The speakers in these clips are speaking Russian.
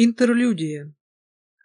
Интерлюдия.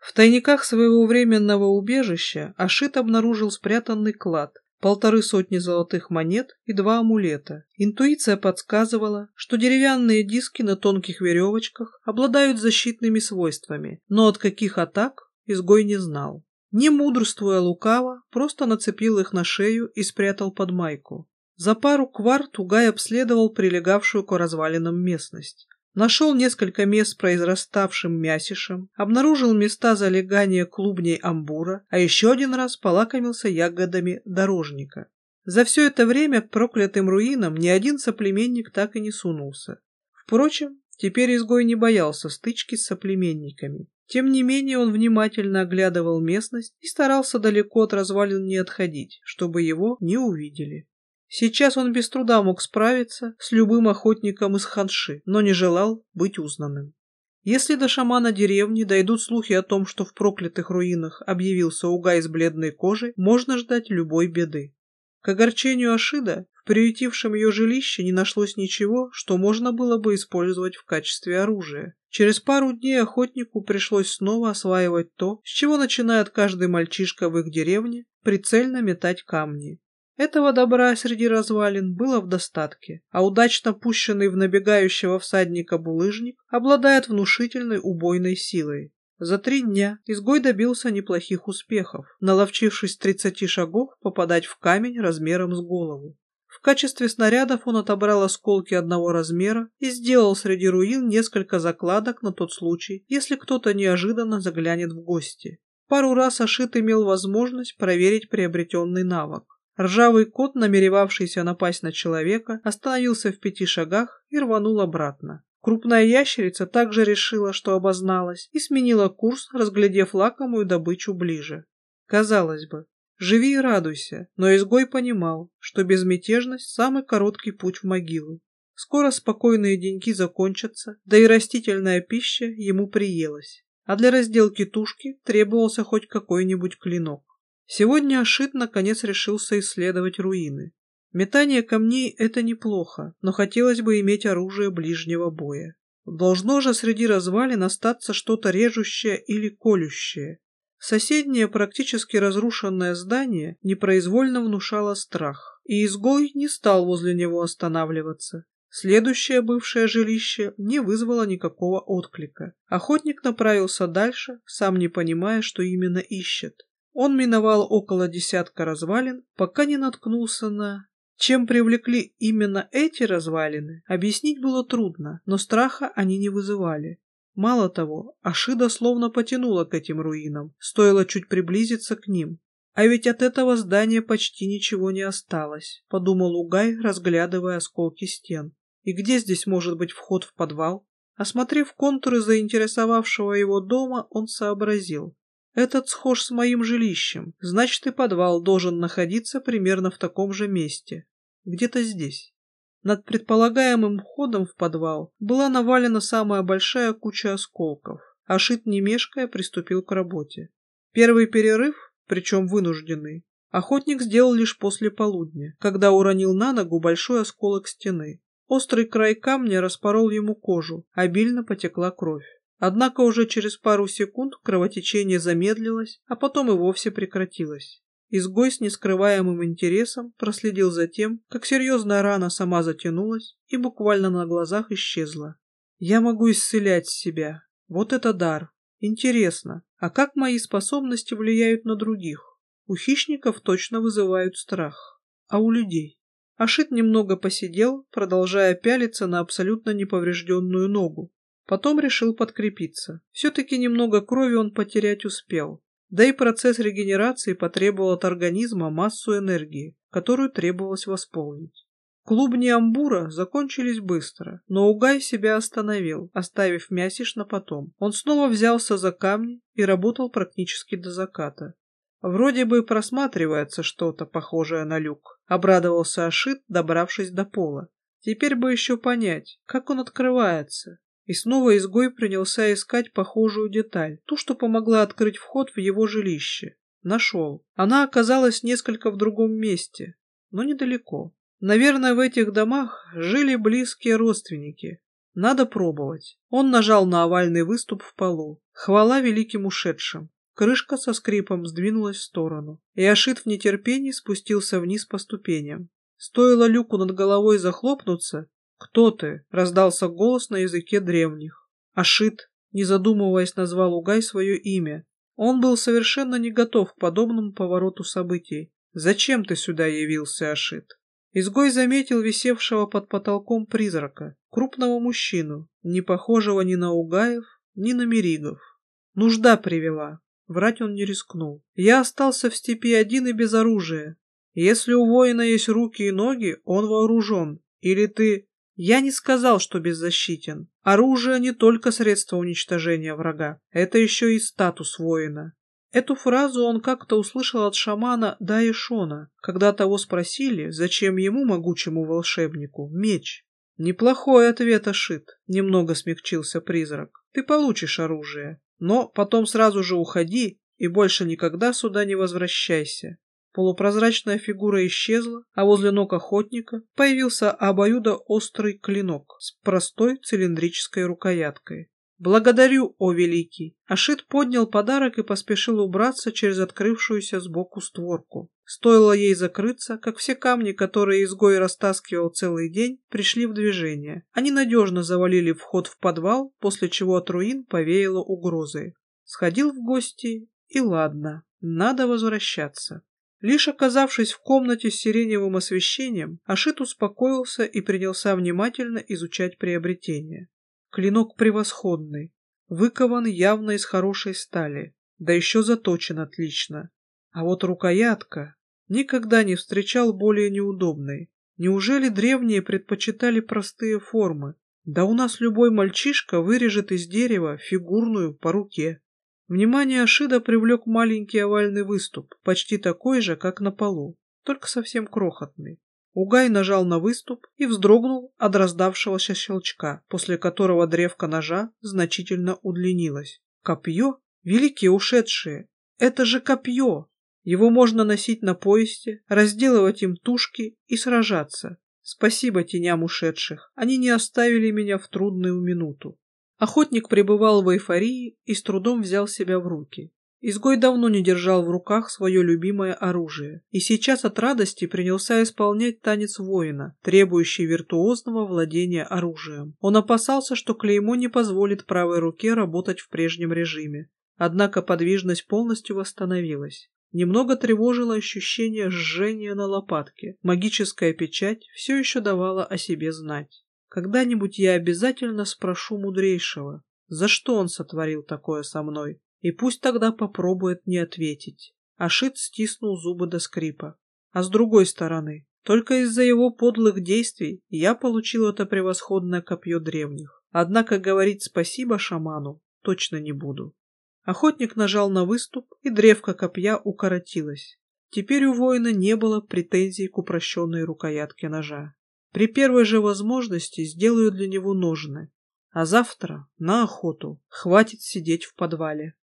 В тайниках своего временного убежища Ашит обнаружил спрятанный клад, полторы сотни золотых монет и два амулета. Интуиция подсказывала, что деревянные диски на тонких веревочках обладают защитными свойствами, но от каких атак изгой не знал. Не мудрствуя лукаво, просто нацепил их на шею и спрятал под майку. За пару кварт Угай обследовал прилегавшую к развалинам местность. Нашел несколько мест с произраставшим мясишем, обнаружил места залегания клубней амбура, а еще один раз полакомился ягодами дорожника. За все это время к проклятым руинам ни один соплеменник так и не сунулся. Впрочем, теперь изгой не боялся стычки с соплеменниками. Тем не менее он внимательно оглядывал местность и старался далеко от развалин не отходить, чтобы его не увидели. Сейчас он без труда мог справиться с любым охотником из ханши, но не желал быть узнанным. Если до шамана деревни дойдут слухи о том, что в проклятых руинах объявился угай с бледной кожей, можно ждать любой беды. К огорчению Ашида в приютившем ее жилище не нашлось ничего, что можно было бы использовать в качестве оружия. Через пару дней охотнику пришлось снова осваивать то, с чего начинает каждый мальчишка в их деревне, прицельно метать камни. Этого добра среди развалин было в достатке, а удачно пущенный в набегающего всадника булыжник обладает внушительной убойной силой. За три дня изгой добился неплохих успехов, наловчившись с тридцати шагов попадать в камень размером с голову. В качестве снарядов он отобрал осколки одного размера и сделал среди руин несколько закладок на тот случай, если кто-то неожиданно заглянет в гости. Пару раз Ашит имел возможность проверить приобретенный навык. Ржавый кот, намеревавшийся напасть на человека, остановился в пяти шагах и рванул обратно. Крупная ящерица также решила, что обозналась, и сменила курс, разглядев лакомую добычу ближе. Казалось бы, живи и радуйся, но изгой понимал, что безмятежность – самый короткий путь в могилу. Скоро спокойные деньки закончатся, да и растительная пища ему приелась. А для разделки тушки требовался хоть какой-нибудь клинок. Сегодня Ашит наконец решился исследовать руины. Метание камней – это неплохо, но хотелось бы иметь оружие ближнего боя. Должно же среди развалин остаться что-то режущее или колющее. Соседнее практически разрушенное здание непроизвольно внушало страх, и изгой не стал возле него останавливаться. Следующее бывшее жилище не вызвало никакого отклика. Охотник направился дальше, сам не понимая, что именно ищет. Он миновал около десятка развалин, пока не наткнулся на... Чем привлекли именно эти развалины, объяснить было трудно, но страха они не вызывали. Мало того, Ашида словно потянула к этим руинам, стоило чуть приблизиться к ним. А ведь от этого здания почти ничего не осталось, подумал Угай, разглядывая осколки стен. И где здесь может быть вход в подвал? Осмотрев контуры заинтересовавшего его дома, он сообразил. Этот схож с моим жилищем, значит и подвал должен находиться примерно в таком же месте, где-то здесь. Над предполагаемым входом в подвал была навалена самая большая куча осколков, а Шит, не мешкая, приступил к работе. Первый перерыв, причем вынужденный, охотник сделал лишь после полудня, когда уронил на ногу большой осколок стены. Острый край камня распорол ему кожу, обильно потекла кровь. Однако уже через пару секунд кровотечение замедлилось, а потом и вовсе прекратилось. Изгой с нескрываемым интересом проследил за тем, как серьезная рана сама затянулась и буквально на глазах исчезла. «Я могу исцелять себя. Вот это дар. Интересно, а как мои способности влияют на других? У хищников точно вызывают страх. А у людей?» Ашит немного посидел, продолжая пялиться на абсолютно неповрежденную ногу, Потом решил подкрепиться. Все-таки немного крови он потерять успел. Да и процесс регенерации потребовал от организма массу энергии, которую требовалось восполнить. Клубни амбура закончились быстро, но Угай себя остановил, оставив мясиш на потом. Он снова взялся за камни и работал практически до заката. Вроде бы просматривается что-то похожее на люк. Обрадовался Ашит, добравшись до пола. Теперь бы еще понять, как он открывается. И снова изгой принялся искать похожую деталь, ту, что помогла открыть вход в его жилище. Нашел. Она оказалась несколько в другом месте, но недалеко. Наверное, в этих домах жили близкие родственники. Надо пробовать. Он нажал на овальный выступ в полу. Хвала великим ушедшим. Крышка со скрипом сдвинулась в сторону, и Ашит в нетерпении спустился вниз по ступеням. Стоило люку над головой захлопнуться, «Кто ты?» — раздался голос на языке древних. Ашит, не задумываясь, назвал Угай свое имя. Он был совершенно не готов к подобному повороту событий. «Зачем ты сюда явился, Ашит?» Изгой заметил висевшего под потолком призрака, крупного мужчину, не похожего ни на Угаев, ни на Меригов. Нужда привела. Врать он не рискнул. Я остался в степи один и без оружия. Если у воина есть руки и ноги, он вооружен. Или ты... Я не сказал, что беззащитен. Оружие не только средство уничтожения врага, это еще и статус воина. Эту фразу он как-то услышал от шамана Даишона, когда того спросили, зачем ему, могучему волшебнику, меч. Неплохой ответ, Ашит, немного смягчился призрак. Ты получишь оружие, но потом сразу же уходи и больше никогда сюда не возвращайся. Полупрозрачная фигура исчезла, а возле ног охотника появился обоюдоострый клинок с простой цилиндрической рукояткой. «Благодарю, о великий!» Ашит поднял подарок и поспешил убраться через открывшуюся сбоку створку. Стоило ей закрыться, как все камни, которые изгой растаскивал целый день, пришли в движение. Они надежно завалили вход в подвал, после чего от руин повеяло угрозой. Сходил в гости, и ладно, надо возвращаться. Лишь оказавшись в комнате с сиреневым освещением, Ашит успокоился и принялся внимательно изучать приобретение. Клинок превосходный, выкован явно из хорошей стали, да еще заточен отлично. А вот рукоятка никогда не встречал более неудобной. Неужели древние предпочитали простые формы? Да у нас любой мальчишка вырежет из дерева фигурную по руке. Внимание Ашида привлек маленький овальный выступ, почти такой же, как на полу, только совсем крохотный. Угай нажал на выступ и вздрогнул от раздавшегося щелчка, после которого древко ножа значительно удлинилось. Копье? Великие ушедшие! Это же копье! Его можно носить на поясе, разделывать им тушки и сражаться. Спасибо теням ушедших, они не оставили меня в трудную минуту. Охотник пребывал в эйфории и с трудом взял себя в руки. Изгой давно не держал в руках свое любимое оружие, и сейчас от радости принялся исполнять танец воина, требующий виртуозного владения оружием. Он опасался, что клеймо не позволит правой руке работать в прежнем режиме. Однако подвижность полностью восстановилась. Немного тревожило ощущение жжения на лопатке. Магическая печать все еще давала о себе знать. Когда-нибудь я обязательно спрошу мудрейшего, за что он сотворил такое со мной, и пусть тогда попробует не ответить. Ашит стиснул зубы до скрипа. А с другой стороны, только из-за его подлых действий я получил это превосходное копье древних. Однако говорить спасибо шаману точно не буду. Охотник нажал на выступ, и древко копья укоротилось. Теперь у воина не было претензий к упрощенной рукоятке ножа. При первой же возможности сделаю для него ножны. А завтра на охоту. Хватит сидеть в подвале.